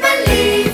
believe.